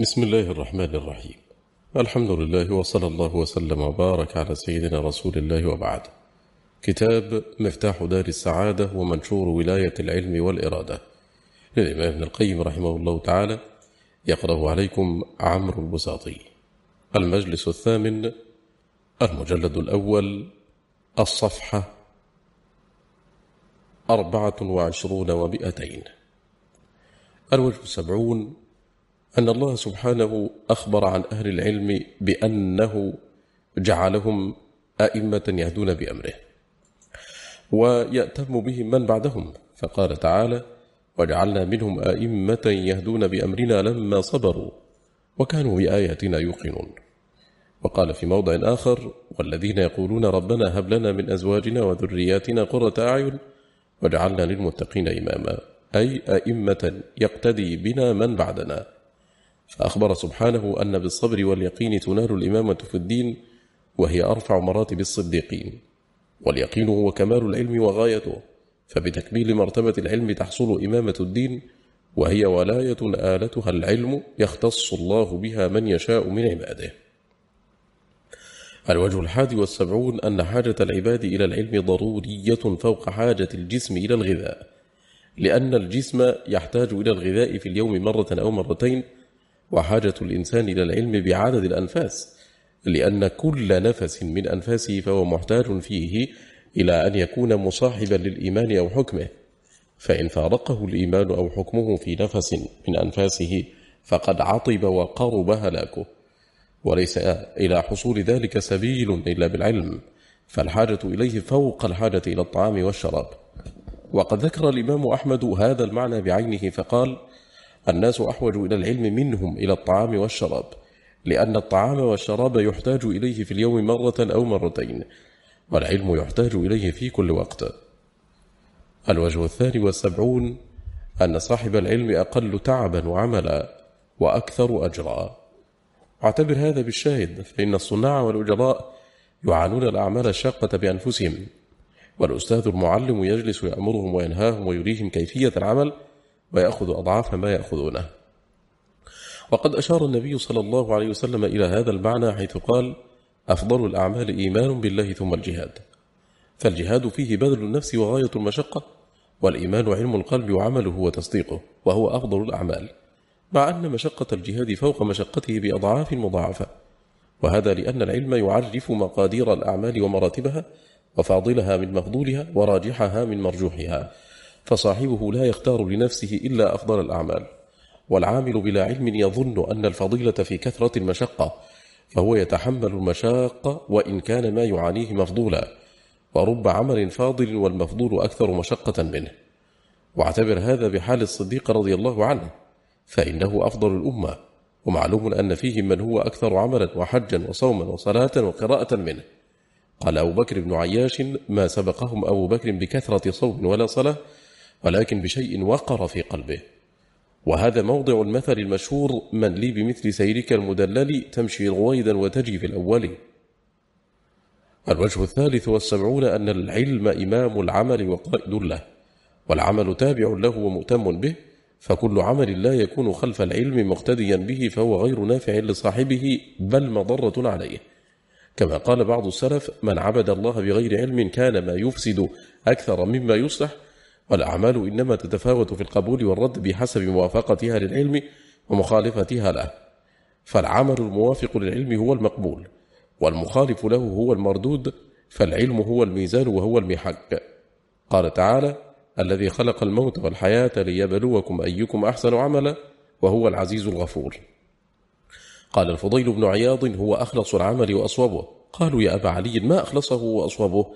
بسم الله الرحمن الرحيم. الحمد لله وصلى الله وسلم وبارك على سيدنا رسول الله وبعد. كتاب مفتاح دار السعادة ومنشور ولاية العلم والإرادة. للإمام ابن القيم رحمه الله تعالى يقرأ عليكم عمرو البساطي. المجلس الثامن المجلد الأول الصفحة أربعة وعشرون ومئتين. الوجه السبعون أن الله سبحانه أخبر عن أهل العلم بأنه جعلهم أئمة يهدون بأمره ويأتم بهم من بعدهم. فقال تعالى وجعلنا منهم أئمة يهدون بأمرنا لما صبروا وكانوا بآياتنا يوقنون وقال في موضع آخر والذين يقولون ربنا هب لنا من أزواجنا وذرياتنا قرة أعين وجعلنا للمتقين إماما أي أئمة يقتدي بنا من بعدنا. فأخبر سبحانه أن بالصبر واليقين تنال الإمامة في الدين وهي أرفع مراتب الصديقين. واليقين هو كمال العلم وغايته فبتكميل مرتبة العلم تحصل إمامة الدين وهي ولاية آلتها العلم يختص الله بها من يشاء من عباده. الوجه الحادي والسبعون أن حاجة العباد إلى العلم ضرورية فوق حاجة الجسم إلى الغذاء لأن الجسم يحتاج إلى الغذاء في اليوم مرة أو مرتين وحاجة الإنسان إلى العلم بعدد الأنفاس لأن كل نفس من أنفاسه فهو محتاج فيه إلى أن يكون مصاحبا للإيمان أو حكمه. فإن فارقه الإيمان أو حكمه في نفس من أنفاسه فقد عطب وقرب هلاكه وليس إلى حصول ذلك سبيل إلا بالعلم فالحاجة إليه فوق الحاجة إلى الطعام والشراب. وقد ذكر الإمام أحمد هذا المعنى بعينه فقال الناس أحوج إلى العلم منهم إلى الطعام والشراب لأن الطعام والشراب يحتاج إليه في اليوم مرة أو مرتين والعلم يحتاج إليه في كل وقت. الوجه الثاني والسبعون أن صاحب العلم أقل تعبا وعملا وأكثر أجرا. أعتبر هذا بالشاهد فإن الصناع والأجراء يعانون الأعمال الشاقة بأنفسهم والأستاذ المعلم يجلس يأمرهم وينهاهم ويريهم كيفية العمل ويأخذ أضعاف ما يأخذونه. وقد أشار النبي صلى الله عليه وسلم إلى هذا المعنى حيث قال أفضل الأعمال إيمان بالله ثم الجهاد. فالجهاد فيه بذل النفس وغاية المشقة والإيمان علم القلب وعمله وتصديقه وهو أفضل الأعمال مع أن مشقة الجهاد فوق مشقته بأضعاف مضاعفة. وهذا لأن العلم يعرف مقادير الأعمال ومراتبها وفاضلها من مفضولها وراجحها من مرجوحها. فصاحبه لا يختار لنفسه إلا أفضل الأعمال. والعامل بلا علم يظن أن الفضيلة في كثرة المشقة فهو يتحمل المشاق وإن كان ما يعانيه مفضولا. ورب عمل فاضل والمفضول أكثر مشقة منه. واعتبر هذا بحال الصديق رضي الله عنه فإنه أفضل الأمة. ومعلوم أن فيهم من هو أكثر عملا وحجا وصوما وصلاة وقراءة منه. قال أبو بكر بن عياش ما سبقهم أبو بكر بكثرة صوم ولا صلاة ولكن بشيء وقر في قلبه. وهذا موضع المثل المشهور من لي بمثل سيرك المدلل تمشي رويدا وتجي في الأول. الوجه الثالث والسبعون أن العلم إمام العمل وقائد له والعمل تابع له ومؤتم به فكل عمل لا يكون خلف العلم مقتديا به فهو غير نافع لصاحبه بل مضرة عليه. كما قال بعض السلف من عبد الله بغير علم كان ما يفسد أكثر مما يصلح والأعمال إنما تتفاوت في القبول والرد بحسب موافقتها للعلم ومخالفتها له. فالعمل الموافق للعلم هو المقبول والمخالف له هو المردود فالعلم هو الميزان وهو المحك قال تعالى الذي خلق الموت والحياة ليبلوكم أيكم أحسن عملا وهو العزيز الغفور. قال الفضيل بن عياض هو أخلص العمل وأصوبه. قالوا يا أبا علي ما أخلصه وأصوبه؟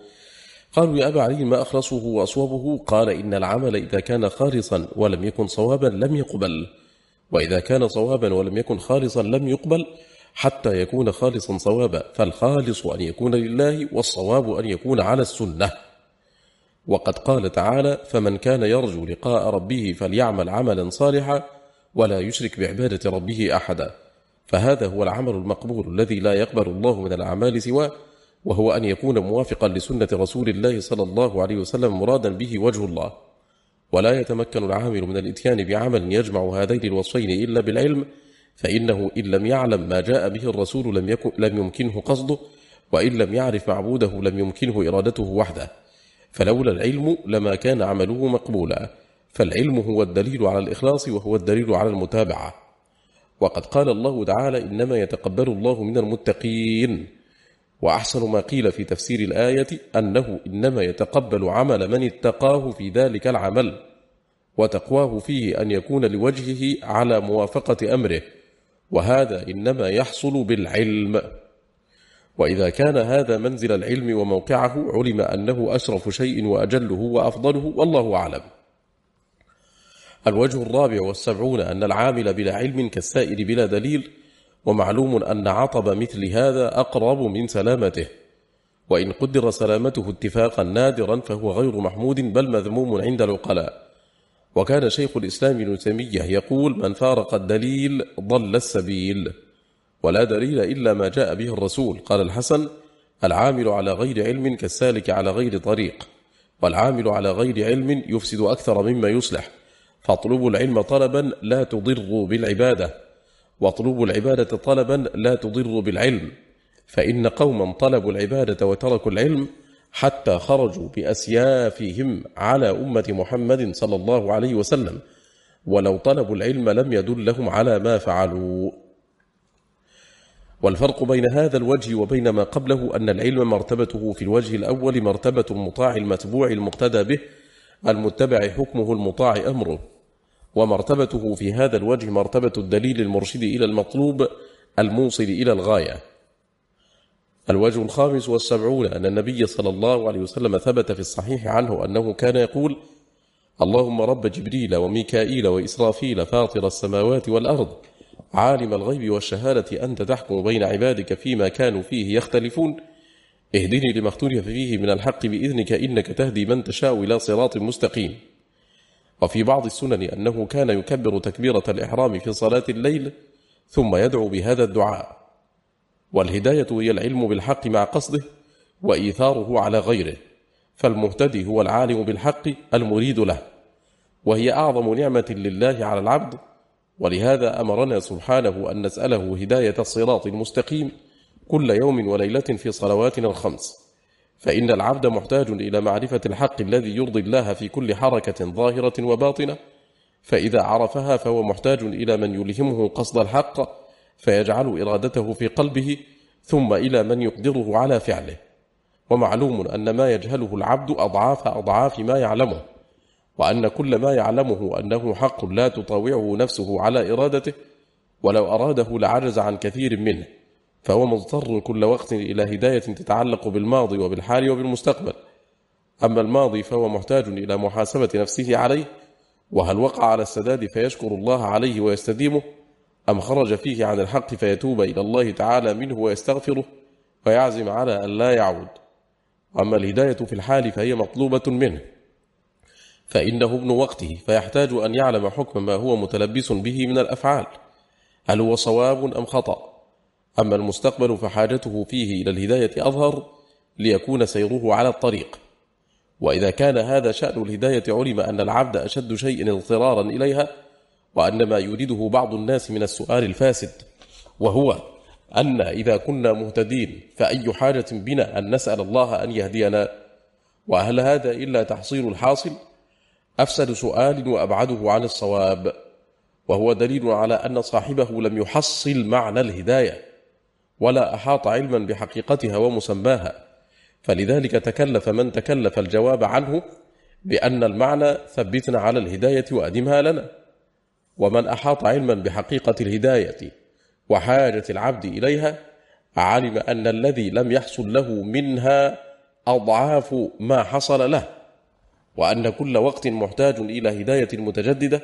قالوا يا أبا علي ما أخلصه وأصوبه قال إن العمل إذا كان خالصا ولم يكن صوابا لم يقبل. وإذا كان صوابا ولم يكن خالصا لم يقبل حتى يكون خالصا صوابا فالخالص أن يكون لله والصواب أن يكون على السنة. وقد قال تعالى فمن كان يرجو لقاء ربه فليعمل عملا صالحا ولا يشرك بعبادة ربه أحدا. فهذا هو العمل المقبول الذي لا يقبل الله من الأعمال سواه. وهو أن يكون موافقا لسنة رسول الله صلى الله عليه وسلم مرادا به وجه الله. ولا يتمكن العامل من الإتيان بعمل يجمع هذين الوصفين إلا بالعلم فإنه إن لم يعلم ما جاء به الرسول لم, يكن لم يمكنه قصده وإن لم يعرف معبوده لم يمكنه إرادته وحده. فلولا العلم لما كان عمله مقبولا. فالعلم هو الدليل على الإخلاص وهو الدليل على المتابعة. وقد قال الله تعالى إنما يتقبل الله من المتقين وأحسن ما قيل في تفسير الآية أنه إنما يتقبل عمل من اتقاه في ذلك العمل وتقواه فيه أن يكون لوجهه على موافقة أمره وهذا إنما يحصل بالعلم. وإذا كان هذا منزل العلم وموقعه علم أنه أشرف شيء وأجله وأفضله والله أعلم. الوجه الرابع والسبعون أن العامل بلا علم كالسائر بلا دليل ومعلوم أن عطب مثل هذا أقرب من سلامته. وإن قدر سلامته اتفاقا نادرا فهو غير محمود بل مذموم عند العقلاء. وكان شيخ الإسلام ابن تيمية يقول من فارق الدليل ضل السبيل. ولا دليل إلا ما جاء به الرسول. قال الحسن العامل على غير علم كالسالك على غير طريق والعامل على غير علم يفسد أكثر مما يصلح. فاطلبوا العلم طلبا لا تضروا بالعبادة. واطلبوا العبادة طلبا لا تضروا بالعلم فإن قوما طلبوا العبادة وتركوا العلم حتى خرجوا بأسيافهم على أمة محمد صلى الله عليه وسلم ولو طلبوا العلم لم يدلهم على ما فعلوا. والفرق بين هذا الوجه وبين ما قبله أن العلم مرتبته في الوجه الأول مرتبة المطاع المتبوع المقتدى به المتبع حكمه المطاع أمره. ومرتبته في هذا الوجه مرتبة الدليل المرشد إلى المطلوب الموصل إلى الغاية. الوجه الخامس والسبعون أن النبي صلى الله عليه وسلم ثبت في الصحيح عنه أنه كان يقول اللهم رب جبريل وميكائيل وإسرافيل فاطر السماوات والأرض عالم الغيب والشهادة أنت تحكم بين عبادك فيما كانوا فيه يختلفون. اهدني لما اختلف فيه من الحق بإذنك إنك تهدي من تشاء إلى صراط مستقيم. وفي بعض السنن أنه كان يكبر تكبيرة الإحرام في صلاة الليل ثم يدعو بهذا الدعاء. والهداية هي العلم بالحق مع قصده وإيثاره على غيره فالمهتدي هو العالم بالحق المريد له وهي أعظم نعمة لله على العبد. ولهذا أمرنا سبحانه أن نسأله هداية الصراط المستقيم كل يوم وليلة في صلواتنا الخمس. فإن العبد محتاج إلى معرفة الحق الذي يرضي الله في كل حركة ظاهرة وباطنة فإذا عرفها فهو محتاج إلى من يلهمه قصد الحق فيجعل إرادته في قلبه ثم إلى من يقدره على فعله. ومعلوم أن ما يجهله العبد أضعاف أضعاف ما يعلمه وأن كل ما يعلمه أنه حق لا تطاوعه نفسه على إرادته ولو أراده لعجز عن كثير منه. فهو مضطر كل وقت إلى هداية تتعلق بالماضي وبالحال وبالمستقبل. أما الماضي فهو محتاج إلى محاسبة نفسه عليه وهل وقع على السداد فيشكر الله عليه ويستديمه أم خرج فيه عن الحق فيتوب إلى الله تعالى منه ويستغفره ويعزم على أن لا يعود. أما الهداية في الحال فهي مطلوبة منه. فإنه ابن وقته فيحتاج أن يعلم حكم ما هو متلبس به من الأفعال. هل هو صواب أم خطأ؟ أما المستقبل فحاجته فيه إلى الهداية أظهر ليكون سيره على الطريق. وإذا كان هذا شأن الهداية علم أن العبد أشد شيء اضطرارا إليها وأن ما يريده بعض الناس من السؤال الفاسد وهو أن إذا كنا مهتدين فأي حاجة بنا أن نسأل الله أن يهدينا؟ وهل هذا إلا تحصيل الحاصل؟ أفسد سؤال وأبعده عن الصواب وهو دليل على أن صاحبه لم يحصل معنى الهداية. ولا أحاط علما بحقيقتها ومسماها. فلذلك تكلف من تكلف الجواب عنه بأن المعنى ثبتنا على الهداية وأدمها لنا. ومن أحاط علما بحقيقة الهداية وحاجة العبد إليها علم أن الذي لم يحصل له منها أضعاف ما حصل له. وأن كل وقت محتاج إلى هداية متجددة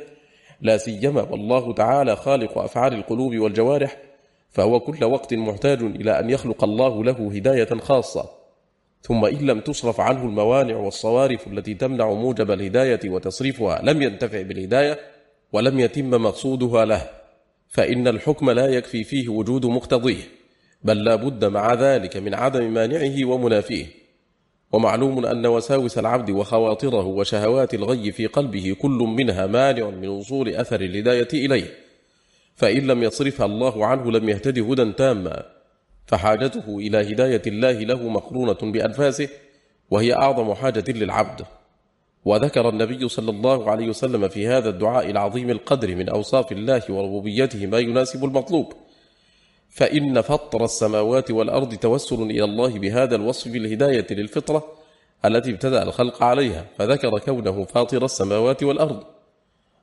لا سيما والله تعالى خالق أفعال القلوب والجوارح فهو كل وقت محتاج إلى أن يخلق الله له هداية خاصة. ثم إن لم تصرف عنه الموانع والصوارف التي تمنع موجب الهداية وتصريفها لم ينتفع بالهداية ولم يتم مقصودها له فإن الحكم لا يكفي فيه وجود مقتضيه بل لا بد مع ذلك من عدم مانعه ومنافيه. ومعلوم أن وساوس العبد وخواطره وشهوات الغي في قلبه كل منها مانع من وصول أثر الهداية إليه. فإن لم يصرفها الله عنه لم يهتد هدى تاما. فحاجته إلى هداية الله له مقرونة بأنفاسه وهي أعظم حاجة للعبد. وذكر النبي صلى الله عليه وسلم في هذا الدعاء العظيم القدر من أوصاف الله وربوبيته ما يناسب المطلوب. فإن فطر السماوات والأرض توسل إلى الله بهذا الوصف بالهداية للفطرة التي ابتدأ الخلق عليها فذكر كونه فاطر السماوات والأرض.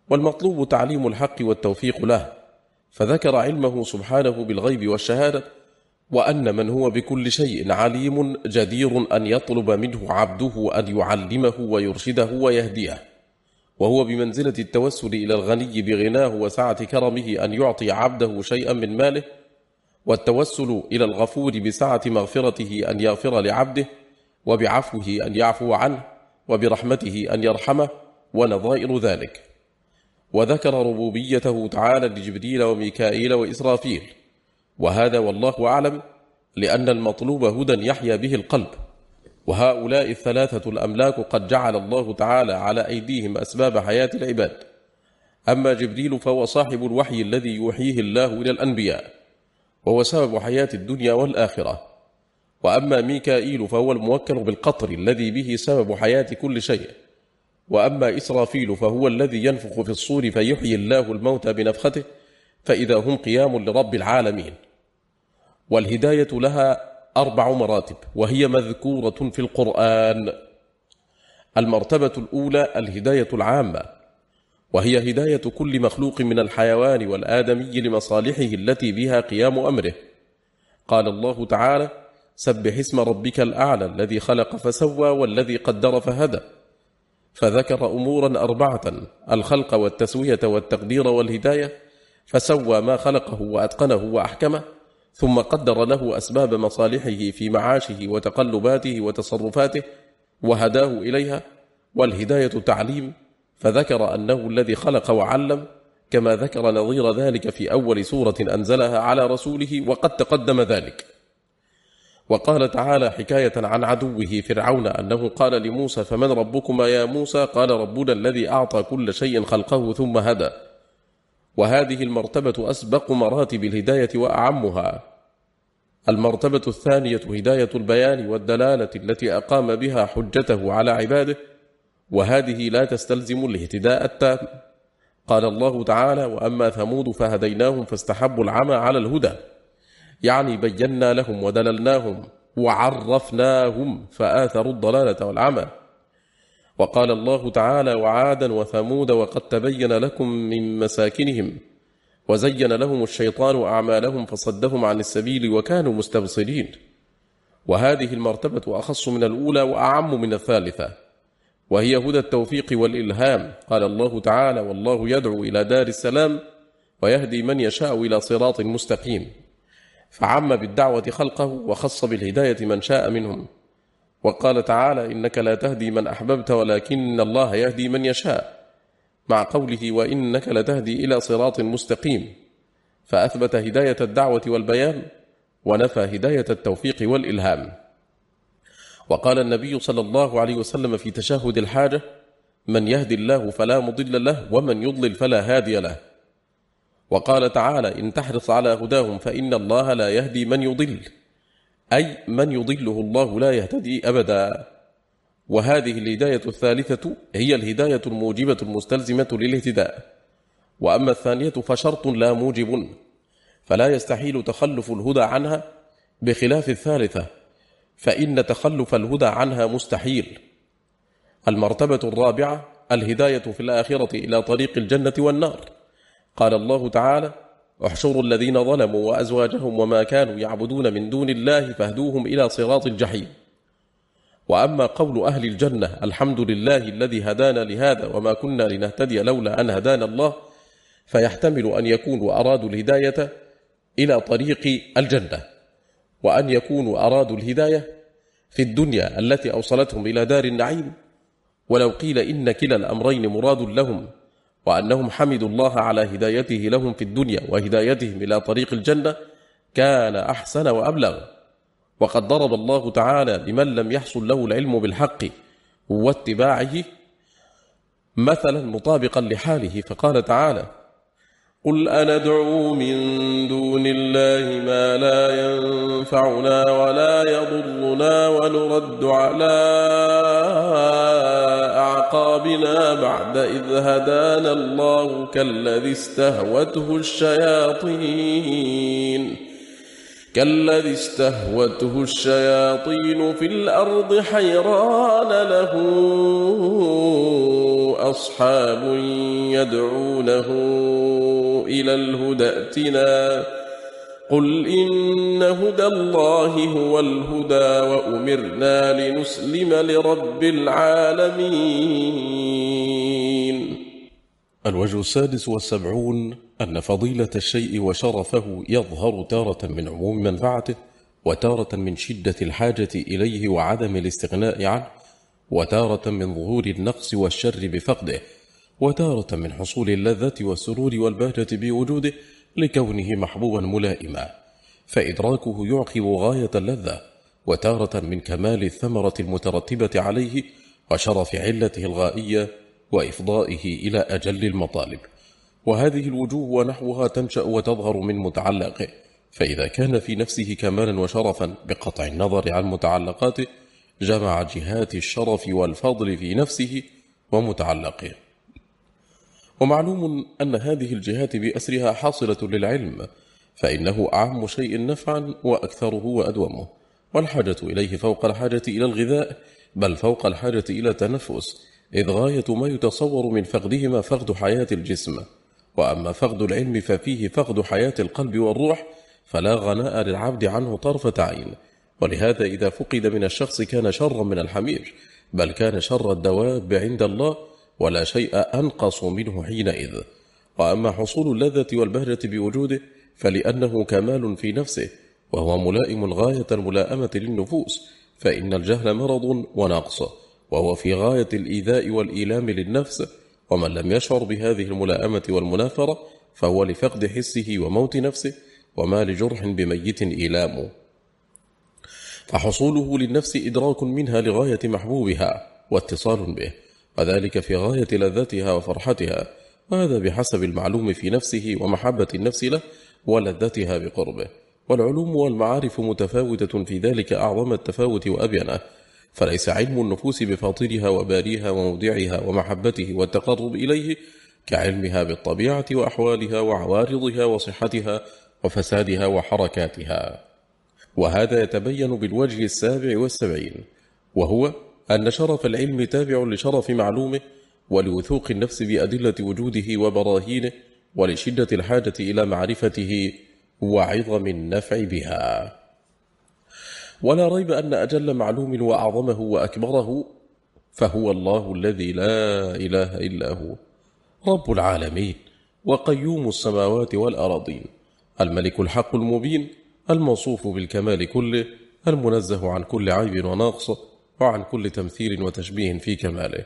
والمطلوب تعليم الحق والتوفيق له. فذكر علمه سبحانه بالغيب والشهادة وأن من هو بكل شيء عليم جدير أن يطلب منه عبده أن يعلمه ويرشده ويهديه وهو بمنزلة التوسل إلى الغني بغناه وسعة كرمه أن يعطي عبده شيئا من ماله والتوسل إلى الغفور بسعة مغفرته أن يغفر لعبده وبعفوه أن يعفو عنه وبرحمته أن يرحمه ونظائر ذلك. وذكر ربوبيته تعالى لجبريل وميكائيل وإسرافيل. وهذا والله أعلم لأن المطلوب هدى يحيا به القلب. وهؤلاء الثلاثة الأملاك قد جعل الله تعالى على أيديهم أسباب حياة العباد. أما جبريل فهو صاحب الوحي الذي يوحيه الله إلى الأنبياء وهو سبب حياة الدنيا والآخرة. وأما ميكائيل فهو الموكل بالقطر الذي به سبب حياة كل شيء. وأما إسرافيل فهو الذي ينفخ في الصور فيحيي الله الموتى بنفخته فإذا هم قيام لرب العالمين. والهداية لها أربع مراتب وهي مذكورة في القرآن. المرتبة الأولى الهداية العامة وهي هداية كل مخلوق من الحيوان والآدمي لمصالحه التي بها قيام أمره. قال الله تعالى سبح اسم ربك الأعلى الذي خلق فسوى والذي قدر فهدى. فذكر أمورا أربعة الخلق والتسوية والتقدير والهداية فسوى ما خلقه وأتقنه وأحكمه ثم قدر له أسباب مصالحه في معاشه وتقلباته وتصرفاته وهداه إليها والهداية تعليم فذكر أنه الذي خلق وعلم كما ذكر نظير ذلك في أول سورة أنزلها على رسوله وقد تقدم ذلك. وقال تعالى حكاية عن عدوه فرعون أنه قال لموسى فمن ربكما يا موسى؟ قال ربنا الذي أعطى كل شيء خلقه ثم هدى. وهذه المرتبة أسبق مراتب الهداية وأعمها. المرتبة الثانية هداية البيان والدلالة التي أقام بها حجته على عباده وهذه لا تستلزم الاهتداء التام. قال الله تعالى وأما ثمود فهديناهم فاستحبوا العمى على الهدى. يعني بينا لهم ودللناهم وعرفناهم فآثروا الضلالة والعمى وقال الله تعالى وعادا وثمود وقد تبين لكم من مساكنهم وزين لهم الشيطان أعمالهم فصدهم عن السبيل وكانوا مستبصرين. وهذه المرتبة أخص من الأولى وأعم من الثالثة وهي هدى التوفيق والإلهام. قال الله تعالى والله يدعو إلى دار السلام ويهدي من يشاء إلى صراط مستقيم. فعم بالدعوة خلقه وخص بالهداية من شاء منهم. وقال تعالى إنك لا تهدي من أحببت ولكن الله يهدي من يشاء. مع قوله وإنك لتهدي إلى صراط مستقيم. فأثبت هداية الدعوة والبيان ونفى هداية التوفيق والإلهام. وقال النبي صلى الله عليه وسلم في تشهد الحاجة من يهدي الله فلا مضل له ومن يضلل فلا هادي له. وقال تعالى إن تحرص على هداهم فإن الله لا يهدي من يضل أي من يضله الله لا يهتدي أبدا. وهذه الهداية الثالثة هي الهداية الموجبة المستلزمة للاهتداء. وأما الثانية فشرط لا موجب فلا يستحيل تخلف الهدى عنها بخلاف الثالثة فإن تخلف الهدى عنها مستحيل. المرتبة الرابعة الهداية في الآخرة إلى طريق الجنة والنار. قال الله تعالى احشروا الذين ظلموا وأزواجهم وما كانوا يعبدون من دون الله فاهدوهم إلى صراط الجحيم. وأما قول أهل الجنة الحمد لله الذي هدانا لهذا وما كنا لنهتدي لولا أن هدانا الله فيحتمل أن يكونوا أرادوا الهداية إلى طريق الجنة وأن يكونوا أرادوا الهداية في الدنيا التي أوصلتهم إلى دار النعيم. ولو قيل إن كلا الأمرين مراد لهم وأنهم حمدوا الله على هدايته لهم في الدنيا وهدايتهم إلى طريق الجنة كان أحسن وأبلغ. وقد ضرب الله تعالى لمن لم يحصل له العلم بالحق واتباعه مثلا مطابقا لحاله فقال تعالى قل أندعو من دون الله ما لا ينفعنا ولا يضرنا ونرد على أعقابنا بعد إذ هدانا الله كالذي استهوته الشياطين كالذي استهوته الشياطين في الأرض حيران له أصحاب يدعونه إلى الهدى ائتنا قل إن هدى الله هو الهدى وأمرنا لنسلم لرب العالمين. الوجه السادس والسبعون أن فضيلة الشيء وشرفه يظهر تارة من عموم منفعته وتارة من شدة الحاجة إليه وعدم الاستغناء عنه وتارة من ظهور النقص والشر بفقده وتارة من حصول اللذة والسرور والبهجة بوجوده لكونه محبوبا ملائما فإدراكه يعقب غاية اللذة وتارة من كمال الثمرة المترتبة عليه وشرف علته الغائية وإفضائه إلى أجل المطالب. وهذه الوجوه ونحوها تنشأ وتظهر من متعلقه فإذا كان في نفسه كمالا وشرفا بقطع النظر عن متعلقاته جمع جهات الشرف والفضل في نفسه ومتعلقه. ومعلوم أن هذه الجهات بأسرها حاصلة للعلم فإنه أعم شيء نفعا وأكثره وأدومه. والحاجة إليه فوق الحاجة إلى الغذاء بل فوق الحاجة إلى التنفس إذ غاية ما يتصور من فقدهما فقد حياة الجسم. وأما فقد العلم ففيه فقد حياة القلب والروح فلا غناء للعبد عنه طرفة عين. ولهذا إذا فقد من الشخص كان شرا من الحمير بل كان شر الدواب عند الله ولا شيء أنقص منه حينئذ. وأما حصول اللذة والبهجة بوجوده فلأنه كمال في نفسه وهو ملائم الغاية الملائمة للنفوس فإن الجهل مرض ونقص وهو في غاية الإيذاء والإيلام للنفس ومن لم يشعر بهذه الملائمة والمنافرة فهو لفقد حسه وموت نفسه وما لجرح بميت إيلام فحصوله للنفس إدراك منها لغاية محبوبها واتصال به. وذلك في غاية لذتها وفرحتها وهذا بحسب المعلوم في نفسه ومحبة النفس له ولذتها بقربه. والعلوم والمعارف متفاوتة في ذلك أعظم التفاوت وأبينه فليس علم النفوس بفاطرها وباريها ومودعها ومحبته والتقرب إليه كعلمها بالطبيعة وأحوالها وعوارضها وصحتها وفسادها وحركاتها. وهذا يتبين بالوجه السابع والسبعين وهو أن شرف العلم تابع لشرف معلومه ولوثوق النفس بأدلة وجوده وبراهينه ولشدة الحاجة إلى معرفته وعظم النفع بها. ولا ريب أن أجل معلوم وأعظمه وأكبره فهو الله الذي لا إله إلا هو رب العالمين وقيوم السماوات والأراضين الملك الحق المبين الموصوف بالكمال كله المنزه عن كل عيب وناقص وعن كل تمثيل وتشبيه في كماله.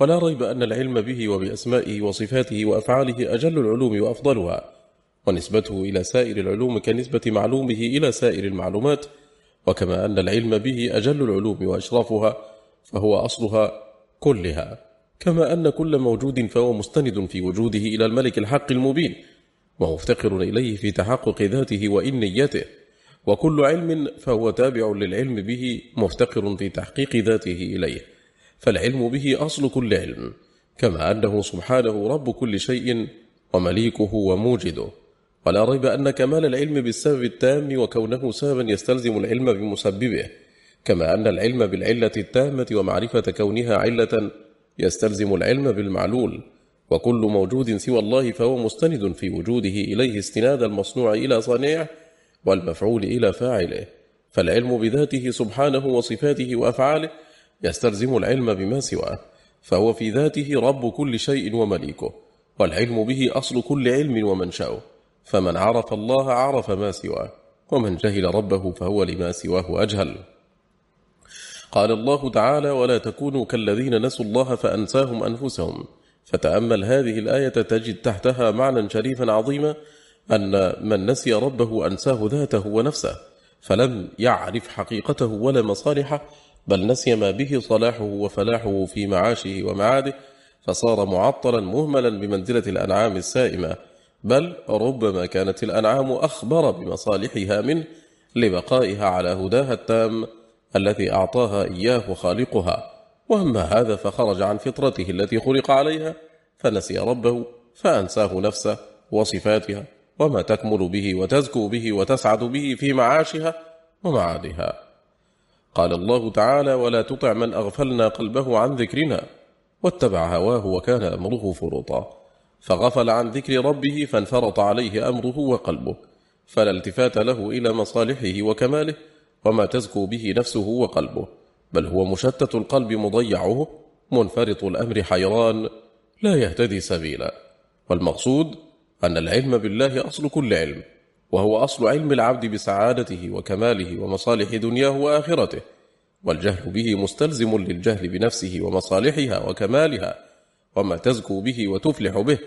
ولا ريب أن العلم به وبأسمائه وصفاته وأفعاله أجل العلوم وأفضلها ونسبته إلى سائر العلوم كنسبة معلومه إلى سائر المعلومات وكما أن العلم به أجل العلوم وأشرافها فهو أصلها كلها. كما أن كل موجود فهو مستند في وجوده إلى الملك الحق المبين ومفتقر إليه في تحقق ذاته وإنيته وكل علم فهو تابع للعلم به مفتقر في تحقيق ذاته إليه فالعلم به أصل كل علم كما أنه سبحانه رب كل شيء ومليكه وموجده. ولا ريب أن كمال العلم بالسبب التام وكونه سببا يستلزم العلم بمسببه كما أن العلم بالعلة التامة ومعرفة كونها علة يستلزم العلم بالمعلول وكل موجود سوى الله فهو مستند في وجوده إليه استناد المصنوع إلى صانعه والمفعول إلى فاعله. فالعلم بذاته سبحانه وصفاته وأفعاله يستلزم العلم بما سواه فهو في ذاته رب كل شيء ومليكه والعلم به أصل كل علم ومنشأه فمن عرف الله عرف ما سواه ومن جهل ربه فهو لما سواه أجهل. قال الله تعالى ولا تكونوا كالذين نسوا الله فأنساهم أنفسهم فتأمل هذه الآية تجد تحتها معنى شريفا عظيما أن من نسي ربه أنساه ذاته ونفسه فلم يعرف حقيقته ولا مصالحه بل نسي ما به صلاحه وفلاحه في معاشه ومعاده فصار معطلا مهملا بمنزلة الأنعام السائمة. بل ربما كانت الأنعام أخبر بمصالحها منه لبقائها على هداها التام الذي أعطاها إياه خالقها. وأما هذا فخرج عن فطرته التي خلق عليها فنسي ربه فأنساه نفسه وصفاتها. وما تكمل به وتزكو به وتسعد به في معاشها ومعادها. قال الله تعالى ولا تطع من أغفلنا قلبه عن ذكرنا واتبع هواه وكان أمره فرطا فغفل عن ذكر ربه فانفرط عليه أمره وقلبه فلا التفات له إلى مصالحه وكماله وما تزكو به نفسه وقلبه بل هو مشتت القلب مضيعه منفرط الأمر حيران لا يهتدي سبيلا. والمقصود أن العلم بالله أصل كل علم وهو أصل علم العبد بسعادته وكماله ومصالح دنياه وآخرته والجهل به مستلزم للجهل بنفسه ومصالحها وكمالها وما تزكو به وتفلح به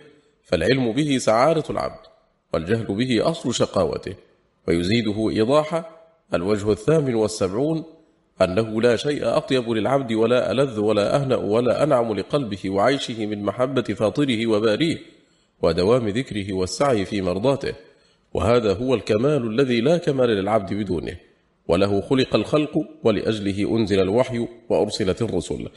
فالعلم به سعادة العبد والجهل به أصل شقاوته ويزيده إيضاحا الوجه الثامن والسبعون أنه لا شيء أطيب للعبد ولا ألذ ولا أهنأ ولا أنعم لقلبه وعيشه من محبة فاطره وباريه. ودوام ذكره والسعي في مرضاته وهذا هو الكمال الذي لا كمال للعبد بدونه وله خلق الخلق ولأجله أنزل الوحي وأرسلت الرسل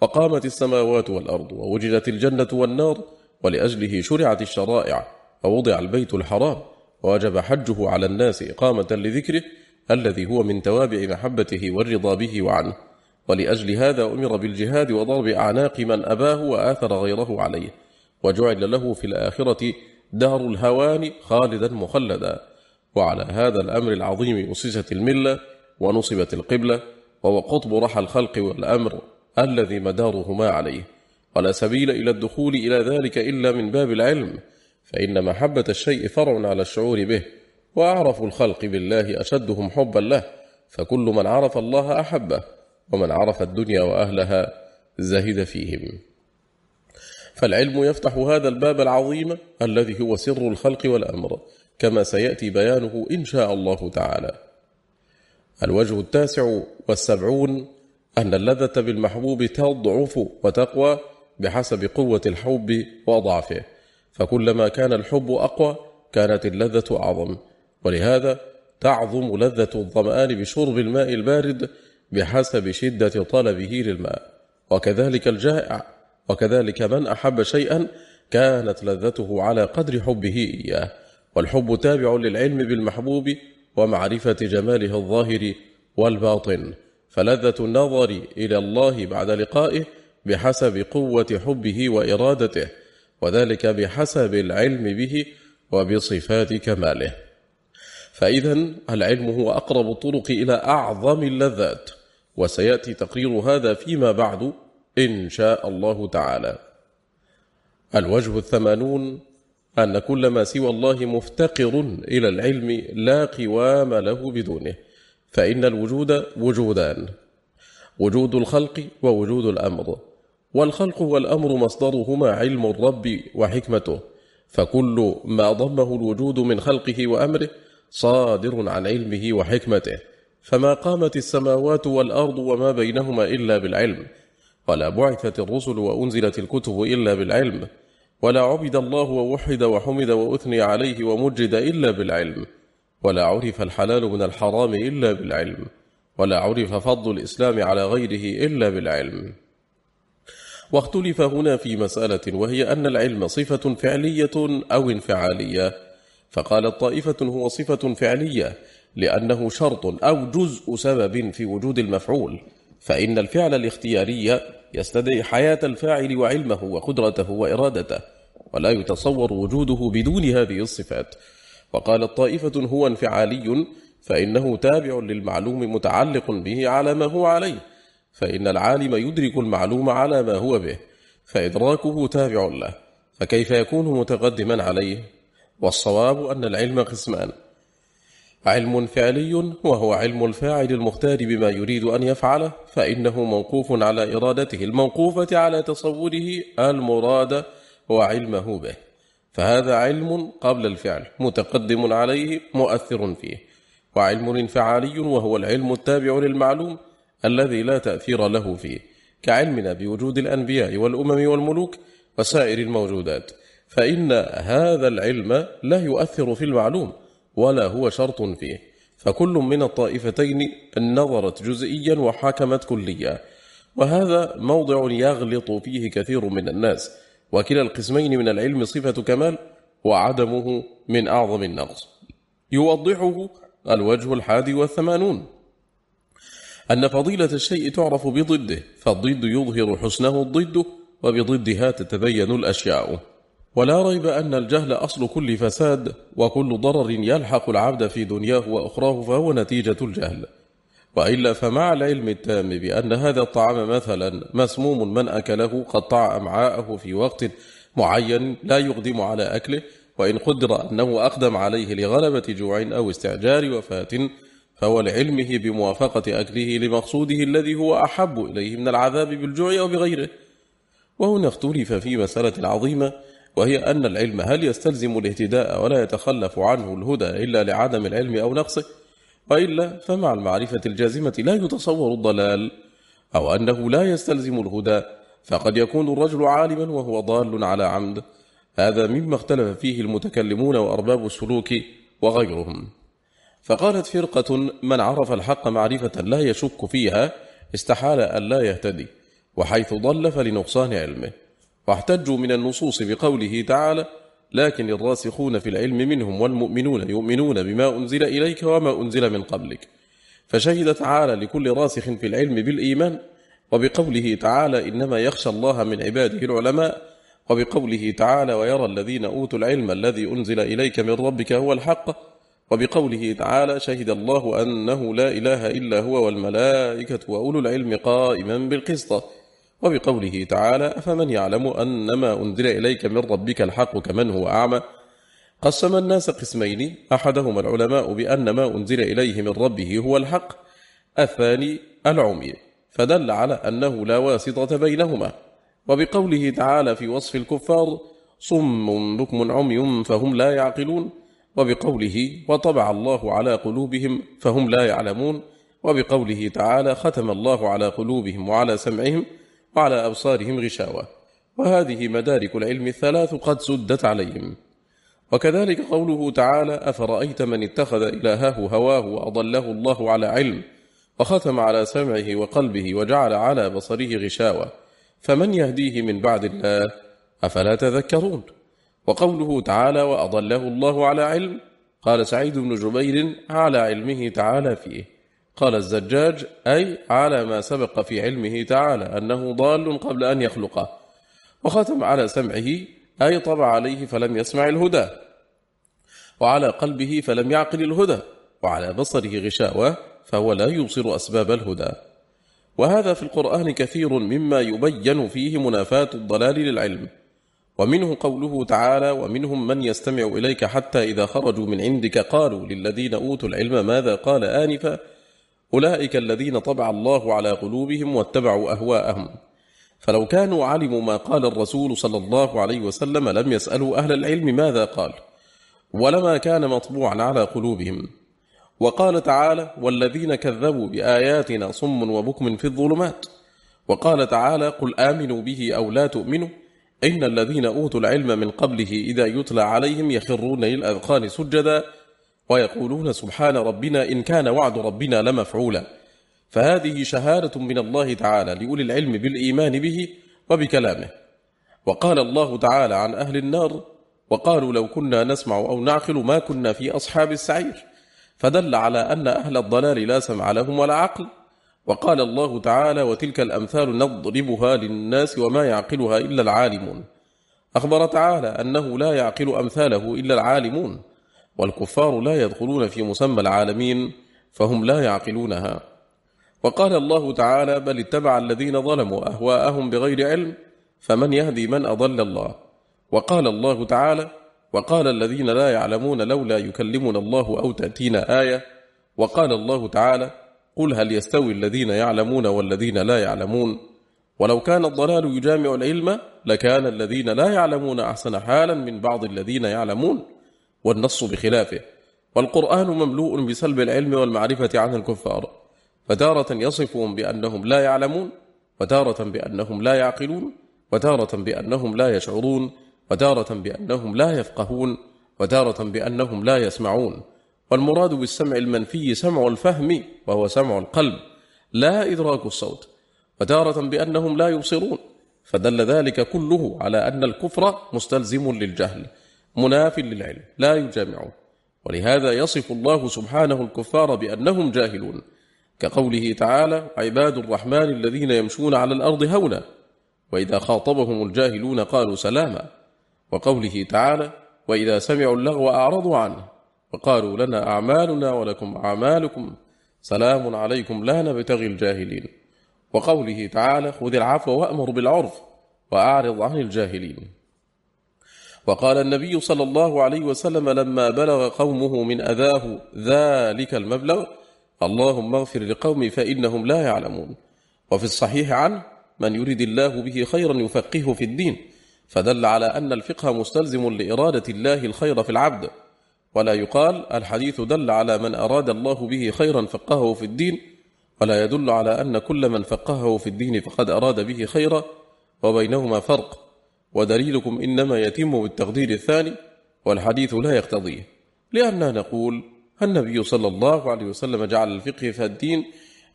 وقامت السماوات والأرض ووجدت الجنة والنار ولأجله شرعت الشرائع ووضع البيت الحرام ووجب حجه على الناس إقامة لذكره الذي هو من توابع محبته والرضا به وعنه ولأجل هذا أمر بالجهاد وضرب أعناق من أباه وآثر غيره عليه. وجعل له في الآخرة دار الهوان خالدا مخلدا. وعلى هذا الأمر العظيم أسست الملة ونصبت القبلة وهو قطب رحى الخلق والأمر الذي مدارهما عليه. ولا سبيل إلى الدخول إلى ذلك إلا من باب العلم فإن محبة الشيء فرع على الشعور به وأعرف الخلق بالله أشدهم حبا له. فكل من عرف الله أحبه ومن عرف الدنيا وأهلها زهد فيهم. فالعلم يفتح هذا الباب العظيم الذي هو سر الخلق والأمر كما سيأتي بيانه إن شاء الله تعالى. الوجه التاسع والسبعون أن اللذة بالمحبوب تضعف وتقوى بحسب قوة الحب وضعفه. فكلما كان الحب أقوى كانت اللذة أعظم. ولهذا تعظم لذة الظمآن بشرب الماء البارد بحسب شدة طلبه للماء. وكذلك الجائع وكذلك من أحب شيئا كانت لذته على قدر حبه إياه. والحب تابع للعلم بالمحبوب ومعرفة جماله الظاهر والباطن. فلذة النظر إلى الله بعد لقائه بحسب قوة حبه وإرادته وذلك بحسب العلم به وبصفات كماله. فإذا العلم هو أقرب الطرق إلى أعظم اللذات وسيأتي تقرير هذا فيما بعد إن شاء الله تعالى. الوجه الثمانون أن كل ما سوى الله مفتقر إلى العلم لا قوام له بدونه فإن الوجود وجودان وجود الخلق ووجود الأمر والخلق والأمر مصدرهما علم الرب وحكمته فكل ما ضمه الوجود من خلقه وأمره صادر عن علمه وحكمته فما قامت السماوات والأرض وما بينهما إلا بالعلم ولا بعثت الرسل وأنزلت الكتب إلا بالعلم ولا عبد الله ووحد وحمد وأثني عليه ومجد إلا بالعلم ولا عرف الحلال من الحرام إلا بالعلم ولا عرف فضل الإسلام على غيره إلا بالعلم. واختلف هنا في مسألة وهي أن العلم صفة فعلية أو انفعالية. فقالت طائفة هو صفة فعلية لأنه شرط أو جزء سبب في وجود المفعول. فإن الفعل الاختياري يستدعي حياة الفاعل وعلمه وقدرته وإرادته ولا يتصور وجوده بدون هذه الصفات. وقالت طائفة هو انفعالي فإنه تابع للمعلوم متعلق به على ما هو عليه. فإن العالم يدرك المعلوم على ما هو به فإدراكه تابع له. فكيف يكون متقدما عليه؟ والصواب أن العلم قسمان. علم فعلي وهو علم الفاعل المختار بما يريد أن يفعله فإنه موقوف على إرادته الموقوفة على تصوره المراد وعلمه به. فهذا علم قبل الفعل متقدم عليه مؤثر فيه. وعلم انفعالي وهو العلم التابع للمعلوم الذي لا تأثير له فيه كعلمنا بوجود الأنبياء والأمم والملوك وسائر الموجودات. فإن هذا العلم لا يؤثر في المعلوم. ولا هو شرط فيه. فكل من الطائفتين نظرت جزئيا وحكمت كليا. وهذا موضع يغلط فيه كثير من الناس. وكلا القسمين من العلم صفة كمال وعدمه من أعظم النقص. يوضحه الوجه الحادي والثمانون. أن فضيلة الشيء تعرف بضده فالضد يظهر حسنه الضد وبضدها تتبين الأشياء. ولا ريب أن الجهل أصل كل فساد وكل ضرر يلحق العبد في دنياه وأخراه فهو نتيجة الجهل. وإلا فمع العلم التام بأن هذا الطعام مثلا مسموم من أكله قطع أمعاءه في وقت معين لا يقدم على أكله وإن قدر أنه أقدم عليه لغلبة جوع أو استعجار وفاة فهو لعلمه بموافقة أكله لمقصوده الذي هو أحب إليه من العذاب بالجوع أو بغيره. وهنا اختلف في مسألة عظيمة وهي أن العلم هل يستلزم الاهتداء ولا يتخلف عنه الهدى إلا لعدم العلم أو نقصه؟ وإلا فمع المعرفة الجازمة لا يتصور الضلال أو أنه لا يستلزم الهدى فقد يكون الرجل عالما وهو ضال على عمد. هذا مما اختلف فيه المتكلمون وأرباب السلوك وغيرهم. فقالت فرقة من عرف الحق معرفة لا يشك فيها استحال أن لا يهتدي وحيث ضل فلنقصان علمه. واحتجوا من النصوص بقوله تعالى لكن الراسخون في العلم منهم والمؤمنون يؤمنون بما أنزل إليك وما أنزل من قبلك. فشهد تعالى لكل راسخ في العلم بالإيمان وبقوله تعالى إنما يخشى الله من عباده العلماء وبقوله تعالى ويرى الذين أوتوا العلم الذي أنزل إليك من ربك هو الحق وبقوله تعالى شهد الله أنه لا إله إلا هو والملائكة وأولو العلم قائما بالقسط. وبقوله تعالى أفمن يعلم أن ما أنزل إليك من ربك الحق كمن هو أعمى؟ قسم الناس قسمين أحدهما العلماء بأن ما أنزل إليه من ربه هو الحق الثاني العمي فدل على أنه لا واسطة بينهما. وبقوله تعالى في وصف الكفار صم بكم عمي فهم لا يعقلون. وبقوله وطبع الله على قلوبهم فهم لا يعلمون. وبقوله تعالى ختم الله على قلوبهم وعلى سمعهم وعلى أبصارهم غشاوة. وهذه مدارك العلم الثلاث قد سدت عليهم. وكذلك قوله تعالى أفرأيت من اتخذ إلهه هواه وأضله الله على علم وختم على سمعه وقلبه وجعل على بصره غشاوة. فمن يهديه من بعد الله؟ أفلا تذكرون؟ وقوله تعالى وأضله الله على علم قال سعيد بن جبير على علمه تعالى فيه. قال الزجاج أي على ما سبق في علمه تعالى أنه ضال قبل أن يخلقه. وختم على سمعه أي طبع عليه فلم يسمع الهدى. وعلى قلبه فلم يعقل الهدى. وعلى بصره غشاوة فهو لا يبصر أسباب الهدى. وهذا في القرآن كثير مما يبين فيه منافاة الضلال للعلم. ومنه قوله تعالى ومنهم من يستمع إليك حتى إذا خرجوا من عندك قالوا للذين أوتوا العلم ماذا قال آنفا؟ أولئك الذين طبع الله على قلوبهم واتبعوا أهواءهم. فلو كانوا علموا ما قال الرسول صلى الله عليه وسلم لم يسألوا أهل العلم ماذا قال ولما كان مطبوعا على قلوبهم. وقال تعالى والذين كذبوا بآياتنا صم وبكم في الظلمات. وقال تعالى قل آمنوا به أو لا تؤمنوا. إن الذين أوتوا العلم من قبله إذا يتلى عليهم يخرون للأذقان سجدا. ويقولون سبحان ربنا إن كان وعد ربنا لمفعولا. فهذه شهادة من الله تعالى لأولي العلم بالإيمان به وبكلامه. وقال الله تعالى عن أهل النار وقالوا لو كنا نسمع أو نعقل ما كنا في أصحاب السعير. فدل على أن أهل الضلال لا سمع لهم ولا عقل. وقال الله تعالى وتلك الأمثال نضربها للناس وما يعقلها إلا العالمون أخبر تعالى أنه لا يعقل أمثاله إلا العالمون. والكفار لا يدخلون في مسمى العالمين فهم لا يعقلونها. وقال الله تعالى بل اتبع الذين ظلموا أهواءهم بغير علم فمن يهدي من أضل الله. وقال الله تعالى وقال الذين لا يعلمون لولا يكلمنا الله أو تأتينا آية. وقال الله تعالى قل هل يستوي الذين يعلمون والذين لا يعلمون؟ ولو كان الضلال يجامع العلم لكان الذين لا يعلمون أحسن حالا من بعض الذين يعلمون. والنص بخلافه. والقرآن مملوء بسلب العلم والمعرفة عن الكفار. فتارة يصفهم بأنهم لا يعلمون وتارة بأنهم لا يعقلون وتارة بأنهم لا يشعرون وتارة بأنهم لا يفقهون وتارة بأنهم لا يسمعون. والمراد بالسمع المنفي سمع الفهم وهو سمع القلب لا إدراك الصوت. وتارة بأنهم لا يبصرون فدل ذلك كله على أن الكفر مستلزم للجهل. مناف للعلم لا يجامعه ولهذا يصف الله سبحانه الكفار بأنهم جاهلون. كقوله تعالى عباد الرحمن الذين يمشون على الأرض هونا وإذا خاطبهم الجاهلون قالوا سلاما. وقوله تعالى وإذا سمعوا اللغو أعرضوا عنه وقالوا لنا أعمالنا ولكم أعمالكم سلام عليكم لا نبتغي الجاهلين. وقوله تعالى خذ العفو وأمر بالعرف وأعرض عن الجاهلين. وقال النبي صلى الله عليه وسلم لما بلغ قومه من أذاه ذلك المبلغ اللهم اغفر لقومي فإنهم لا يعلمون. وفي الصحيح عنه من يريد الله به خيرا يفقهه في الدين فدل على أن الفقه مستلزم لإرادة الله الخير في العبد. ولا يقال الحديث دل على من أراد الله به خيرا فقهه في الدين ولا يدل على أن كل من فقهه في الدين فقد أراد به خيرا وبينهما فرق. ودليلكم إنما يتم بالتقدير الثاني والحديث لا يقتضيه لأننا نقول النبي صلى الله عليه وسلم جعل الفقه في الدين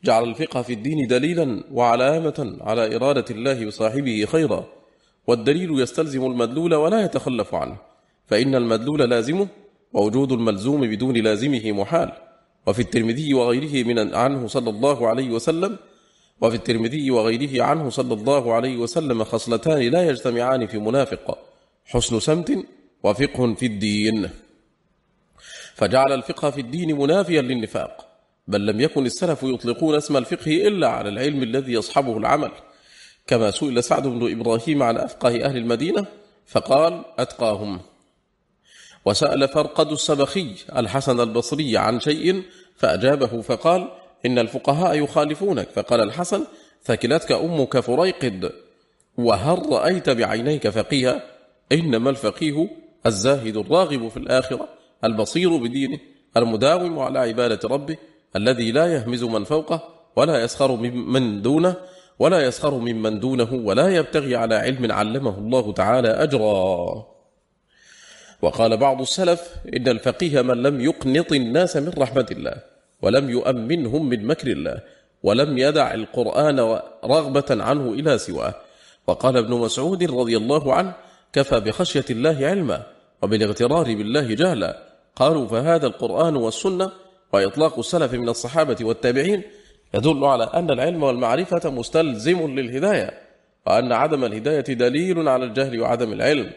جعل الفقه في الدين دليلا وعلامة على إرادة الله وصاحبه خيرا والدليل يستلزم المدلول ولا يتخلف عنه. فإن المدلول لازمه ووجود الملزوم بدون لازمه محال. وفي الترمذي وغيره من عنه صلى الله عليه وسلم وفي الترمذي وغيره عنه صلى الله عليه وسلم خصلتان لا يجتمعان في منافق حسن سمت وفقه في الدين. فجعل الفقه في الدين منافيا للنفاق بل لم يكن السلف يطلقون اسم الفقه إلا على العلم الذي يصحبه العمل. كما سئل سعد بن إبراهيم عن أفقه أهل المدينة فقال أتقاهم. وسأل فرقد السبخي الحسن البصري عن شيء فأجابه فقال إن الفقهاء يخالفونك. فقال الحسن ثكلتك أمك فريقد وهل رأيت بعينيك فقيها؟ إنما الفقيه الزاهد الراغب في الآخرة البصير بدينه المداوم على عبادة ربه الذي لا يهمز من فوقه ولا يسخر من دونه ولا يسخر ممن دونه ولا يبتغي على علم علمه الله تعالى أجرا. وقال بعض السلف إن الفقيه من لم يقنط الناس من رحمة الله. ولم يؤمنهم من مكر الله ولم يدع القرآن رغبة عنه إلى سواه. وقال ابن مسعود رضي الله عنه كفى بخشية الله علما وبالاغترار بالله جهلا. قالوا فهذا القرآن والسنة وإطلاق السلف من الصحابة والتابعين يدل على أن العلم والمعرفة مستلزم للهداية وأن عدم الهداية دليل على الجهل وعدم العلم.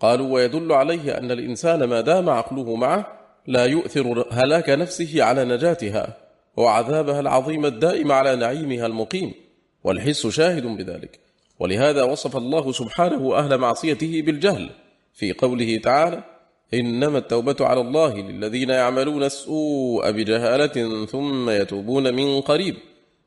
قالوا ويدل عليه أن الإنسان ما دام عقله معه لا يؤثر هلاك نفسه على نجاتها وعذابها العظيم الدائم على نعيمها المقيم والحس شاهد بذلك. ولهذا وصف الله سبحانه أهل معصيته بالجهل في قوله تعالى إنما التوبة على الله للذين يعملون السوء بجهالة ثم يتوبون من قريب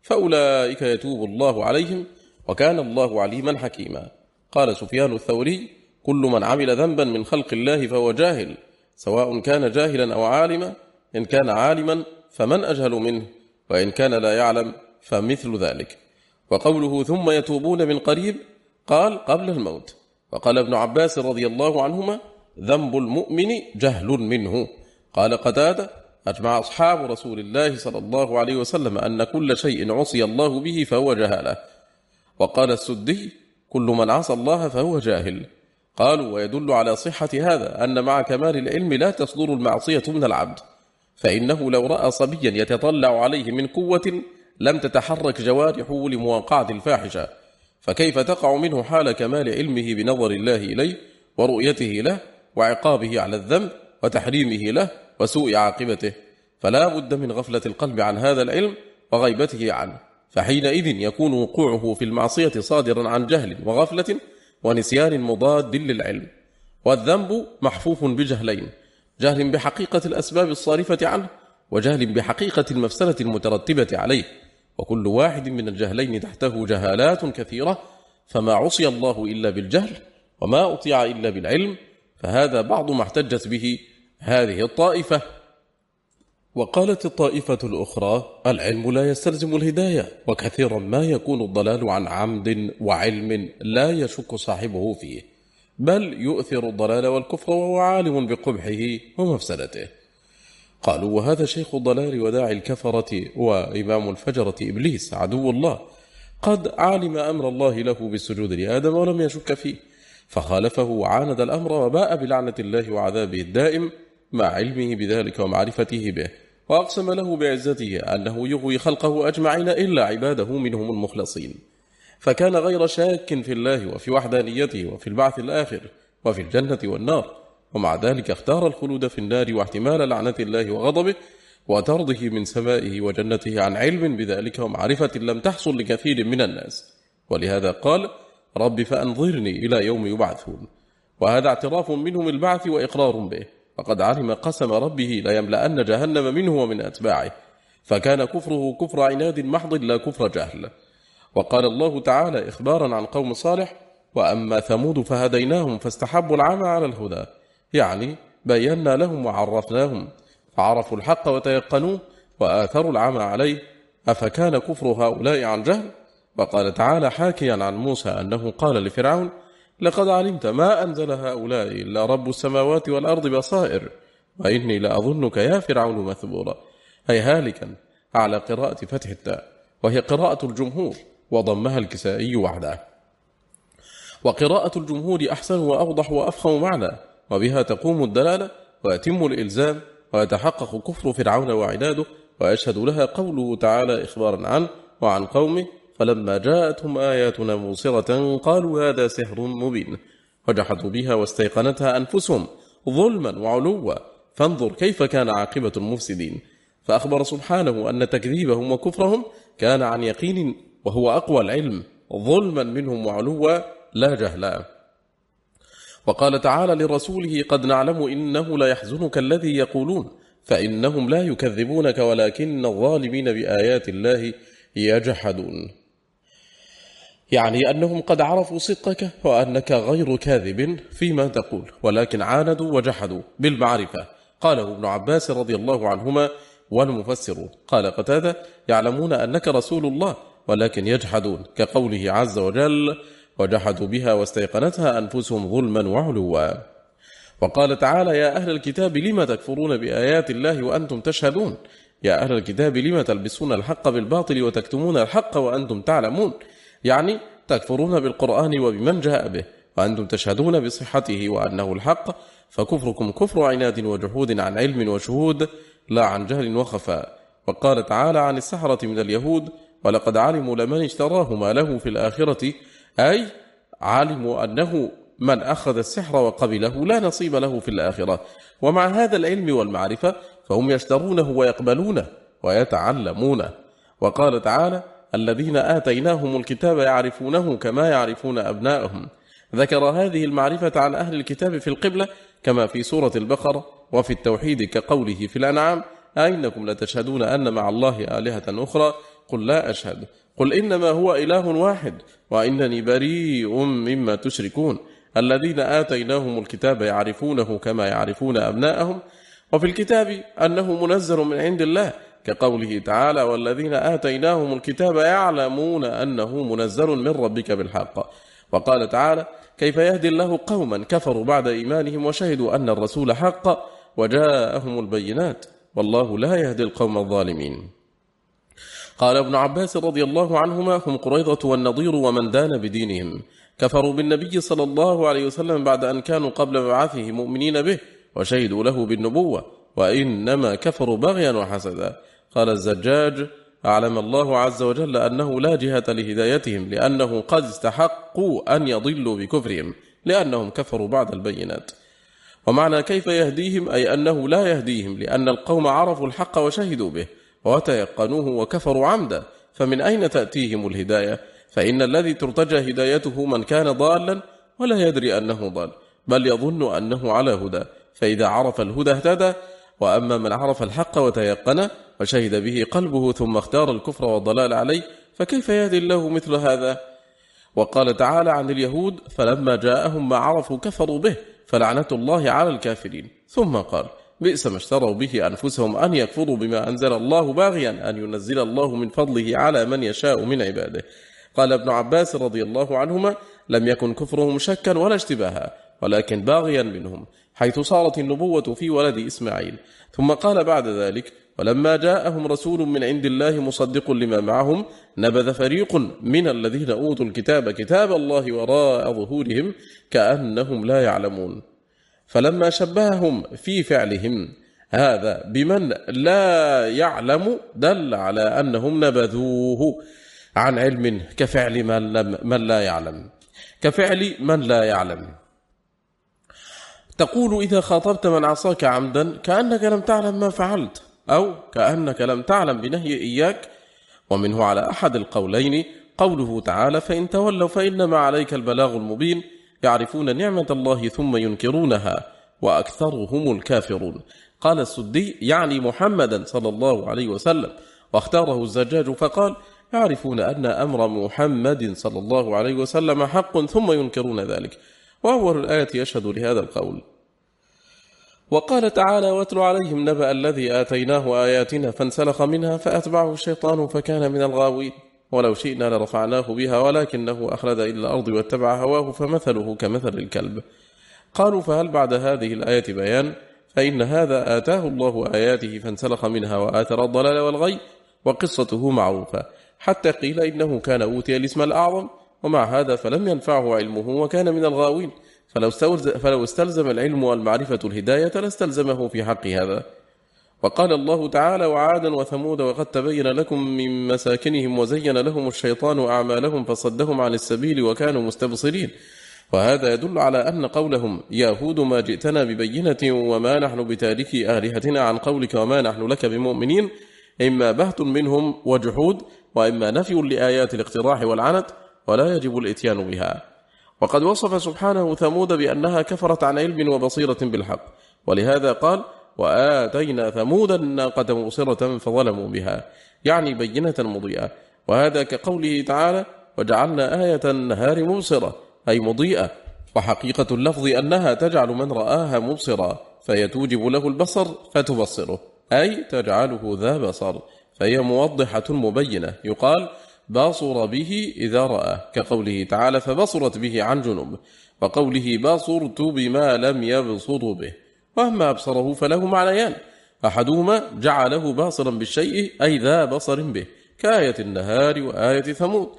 فأولئك يتوب الله عليهم وكان الله عليما حكيما. قال سفيان الثوري كل من عمل ذنبا من خلق الله فهو جاهل سواء كان جاهلا أو عالما إن كان عالما فمن أجهل منه وإن كان لا يعلم فمثل ذلك. وقوله ثم يتوبون من قريب قال قبل الموت. وقال ابن عباس رضي الله عنهما ذنب المؤمن جهل منه. قال قتادة أجمع أصحاب رسول الله صلى الله عليه وسلم أن كل شيء عصي الله به فهو جهالة. وقال السدي كل من عصى الله فهو جاهل. قالوا ويدل على صحة هذا أن مع كمال العلم لا تصدر المعصية من العبد فإنه لو رأى صبيا يتطلع عليه من قوة لم تتحرك جوارحه لمواقعة الفاحشة. فكيف تقع منه حال كمال علمه بنظر الله إليه ورؤيته له وعقابه على الذنب وتحريمه له وسوء عاقبته؟ فلا بد من غفلة القلب عن هذا العلم وغيبته عنه فحينئذ يكون وقوعه في المعصية صادرا عن جهل وغفلة ونسيان مضاد للعلم والذنب محفوف بجهلين جهل بحقيقة الأسباب الصارفة عنه وجهل بحقيقة المفسدة المترتبة عليه. وكل واحد من الجهلين تحته جهالات كثيرة فما عصي الله إلا بالجهل وما أطيع إلا بالعلم فهذا بعض ما احتجت به هذه الطائفة وقالت الطائفة الأخرى العلم لا يستلزم الهداية وكثيرا ما يكون الضلال عن عمد وعلم لا يشك صاحبه فيه بل يؤثر الضلال والكفر وهو عالم بقبحه ومفسدته. قالوا وهذا شيخ الضلال وداعي الكفرة وإمام الفجرة إبليس عدو الله قد علم أمر الله له بالسجود لآدم ولم يشك فيه فخالفه وعاند الأمر وباء بلعنة الله وعذابه الدائم مع علمه بذلك ومعرفته به وأقسم له بعزته أنه يغوي خلقه أجمعين إلا عباده منهم المخلصين. فكان غير شاك في الله وفي وحدانيته وفي البعث الآخر وفي الجنة والنار ومع ذلك اختار الخلود في النار واحتمال لعنة الله وغضبه وطرده من سمائه وجنته عن علم بذلك ومعرفة لم تحصل لكثير من الناس. ولهذا قال رب فأنظرني إلى يوم يبعثون وهذا اعتراف منهم البعث وإقرار به. فقد علم قسم ربه ليملأن جهنم منه ومن أتباعه فكان كفره كفر عناد محض لا كفر جهل. وقال الله تعالى إخبارا عن قوم صالح وأما ثمود فهديناهم فاستحبوا العمى على الهدى. يعني بينا لهم وعرفناهم فعرفوا الحق وتيقنوه وآثروا العمى عليه أفكان كفر هؤلاء عن جهل؟ وقال تعالى حاكيا عن موسى أنه قال لفرعون لقد علمت ما أنزل هؤلاء إلا رب السماوات والأرض بصائر وإني لأظنك يا فرعون مثبورا. أي هالكا على قراءة فتح التاء وهي قراءة الجمهور وضمها الكسائي وحده. وقراءة الجمهور أحسن وأوضح وأفخم معنى وبها تقوم الدلالة ويتم الإلزام ويتحقق كفر فرعون وعناده ويشهد لها قوله تعالى إخبارا عنه وعن قومه فلما جاءتهم آياتنا موصرة قالوا هذا سحر مبين. وجحدوا بها واستيقنتها أنفسهم ظلما وعلوا. فانظر كيف كان عاقبة المفسدين. فأخبر سبحانه أن تكذيبهم وكفرهم كان عن يقين وهو أقوى العلم. ظلما منهم وعلوا لا جهلا. وقال تعالى لرسوله قد نعلم إنه لا يحزنك الذي يقولون. فإنهم لا يكذبونك ولكن الظالمين بآيات الله يجحدون. يعني أنهم قد عرفوا صدقك وأنك غير كاذب فيما تقول ولكن عاندوا وجحدوا بالمعرفة. قاله ابن عباس رضي الله عنهما والمفسرون قال قتادة يعلمون أنك رسول الله ولكن يجحدون كقوله عز وجل وجحدوا بها واستيقنتها أنفسهم ظلما وعلوا وقال تعالى يا أهل الكتاب لم تكفرون بآيات الله وأنتم تشهدون؟ يا أهل الكتاب لم تلبسون الحق بالباطل وتكتمون الحق وأنتم تعلمون؟ يعني تكفرون بالقرآن وبمن جاء به وأنتم تشهدون بصحته وأنه الحق فكفركم كفر عناد وجحود عن علم وشهود لا عن جهل وخفاء. وقال تعالى عن السحرة من اليهود ولقد علموا لمن اشتراه ما له في الآخرة أي علموا أنه من أخذ السحر وقبله لا نصيب له في الآخرة. ومع هذا العلم والمعرفة فهم يشترونه ويقبلونه ويتعلمونه. وقال تعالى الذين آتيناهم الكتاب يعرفونه كما يعرفون أبنائهم ذكر هذه المعرفة عن أهل الكتاب في القبلة كما في سورة البقرة وفي التوحيد كقوله في الأنعام أئنكم لتشهدون أن مع الله آلهة أخرى؟ قل لا أشهد. قل إنما هو إله واحد وإنني بريء مما تشركون. الذين آتيناهم الكتاب يعرفونه كما يعرفون أبناءهم. وفي الكتاب أنه منزل من عند الله كقوله تعالى والذين آتيناهم الكتاب يعلمون أنه منزل من ربك بالحق. وقال تعالى كيف يهدي الله قوما كفروا بعد إيمانهم وشهدوا أن الرسول حق وجاءهم البينات والله لا يهدي القوم الظالمين. قال ابن عباس رضي الله عنهما هم قريضة والنضير ومن دان بدينهم. كفروا بالنبي صلى الله عليه وسلم بعد أن كانوا قبل مبعثه مؤمنين به وشهدوا له بالنبوة. وإنما كفروا بغيا وحسدا. قال الزجاج أعلم الله عز وجل أنه لا جهة لهدايتهم لأنه قد استحقوا أن يضلوا بكفرهم لأنهم كفروا بعد البينات. ومعنى كيف يهديهم؟ أي أنه لا يهديهم لأن القوم عرفوا الحق وشهدوا به وتيقنوه وكفروا عمدا فمن أين تأتيهم الهداية؟ فإن الذي ترتجى هدايته من كان ضالا ولا يدري أنه ضال بل يظن أنه على هدى. فإذا عرف الهدى اهتدى وأما من عرف الحق وتيقن وشهد به قلبه ثم اختار الكفر والضلال عليه فكيف يهدي الله مثل هذا؟ وقال تعالى عن اليهود فلما جاءهم ما عرفوا كفروا به فلعنة الله على الكافرين. ثم قال بئس ما اشتروا به أنفسهم أن يكفروا بما أنزل الله باغيا أن ينزل الله من فضله على من يشاء من عباده. قال ابن عباس رضي الله عنهما لم يكن كفرهم شكا ولا اشتباها ولكن باغيا منهم. حيث صارت النبوة في ولد إسماعيل. ثم قال بعد ذلك ولما جاءهم رسول من عند الله مصدق لما معهم نبذ فريق من الذين أوتوا الكتاب كتاب الله وراء ظهورهم كأنهم لا يعلمون. فلما شبههم في فعلهم هذا بمن لا يعلم دل على أنهم نبذوه عن علم كفعل من لا يعلم. كفعل من لا يعلم. تقول إذا خاطبت من عصاك عمدا كأنك لم تعلم ما فعلت أو كأنك لم تعلم بنهي إياك ومنه على أحد القولين قوله تعالى فإن تولوا فإنما عليك البلاغ المبين يعرفون نعمة الله ثم ينكرونها وأكثرهم الكافرون. قال السدي يعني محمدا صلى الله عليه وسلم. واختاره الزجاج فقال يعرفون أن أمر محمد صلى الله عليه وسلم حق ثم ينكرون ذلك. وأول الآية يشهد لهذا القول. وقال تعالى واتل عليهم نبأ الذي آتيناه آياتنا فانسلخ منها فأتبعه الشيطان فكان من الغاوين. ولو شئنا لرفعناه بها ولكنه أخلد إلى الأرض واتبع هواه فمثله كمثل الكلب. قالوا فهل بعد هذه الآية بيان؟ فإن هذا آتاه الله آياته فانسلخ منها وآثر الضلال والغي وقصته معروفة. حتى قيل إنه كان أوتي الاسم الأعظم ومع هذا فلم ينفعه علمه وكان من الغاوين. فلو, فلو استلزم العلم والمعرفة الهداية لاستلزمه في حق هذا. وقال الله تعالى وعادا وثمود وقد تبين لكم من مساكنهم وزين لهم الشيطان أعمالهم فصدهم عن السبيل وكانوا مستبصرين وهذا يدل على أن قولهم يا هود ما جئتنا ببينة وما نحن بتاركي آلهتنا عن قولك وما نحن لك بمؤمنين. إما بهت منهم وجحود وإما نفي لآيات الاقتراح والعنت ولا يجب الإتيان بها. وقد وصف سبحانه ثمود بأنها كفرت عن علم وبصيرة بالحق. ولهذا قال وآتينا ثمود الناقة مبصرة فظلموا بها. يعني بينة مضيئة. وهذا كقوله تعالى وجعلنا آية النهار مبصرة. أي مضيئة. وحقيقة اللفظ أنها تجعل من رآها مبصرا. فيتوجب له البصر فتبصره. أي تجعله ذا بصر. فهي موضحة مبينة. يقال باصر به إذا رأى كقوله تعالى فبصرت به عن جنوب وقوله باصرت بما لم يبصر به وأما أبصره فله معنيان أحدهما جعله باصرا بالشيء أي ذا بصر به كآية النهار وآية ثمود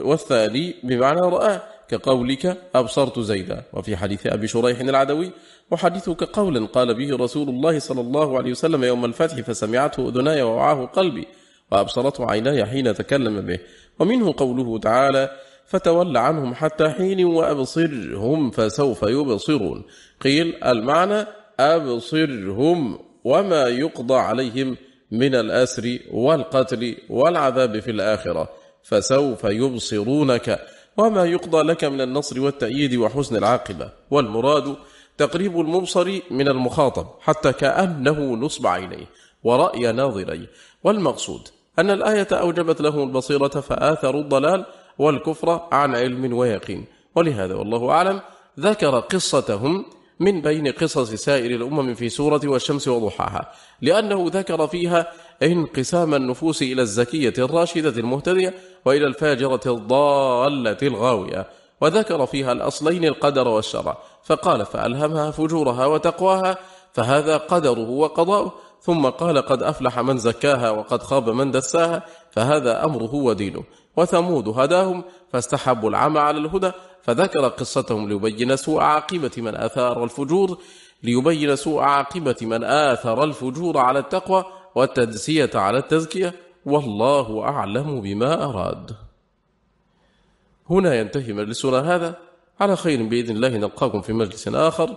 والثاني بمعنى رأى كقولك أبصرت زيدا وفي حديث أبي شريح العدوي وحديثك قولا قال به رسول الله صلى الله عليه وسلم يوم الفتح فسمعته أذناي ووعاه قلبي وأبصرته عيناي حين تكلم به. ومنه قوله تعالى فتول عنهم حتى حين وأبصرهم فسوف يبصرون قيل المعنى أبصرهم وما يقضى عليهم من الأسر والقتل والعذاب في الآخرة. فسوف يبصرونك وما يقضى لك من النصر والتأييد وحسن العاقبة. والمراد تقريب المبصر من المخاطب حتى كأنه نصب عينيه ورأي ناظريه. والمقصود أن الآية أوجبت لهم البصيرة فآثروا الضلال والكفر عن علم ويقين. ولهذا والله أعلم ذكر قصتهم من بين قصص سائر الأمم في سورة والشمس وضحاها لأنه ذكر فيها انقسام النفوس إلى الزكية الراشدة المهتدية وإلى الفاجرة الضالة الغاوية وذكر فيها الأصلين القدر والشرع. فقال فألهمها فجورها وتقواها فهذا قدره وقضاؤه ثم قال قد أفلح من زكاها وقد خاب من دساها فهذا أمره ودينه. وثمود هداهم فاستحبوا العمى على الهدى فذكر قصتهم ليبين سوء عاقبة من آثار الفجور ليبين سوء عاقبة من آثر الفجور على التقوى والتدسية على التزكية. والله أعلم بما أراد. هنا ينتهي مجلسنا هذا. على خير بإذن الله نلقاكم في مجلس آخر.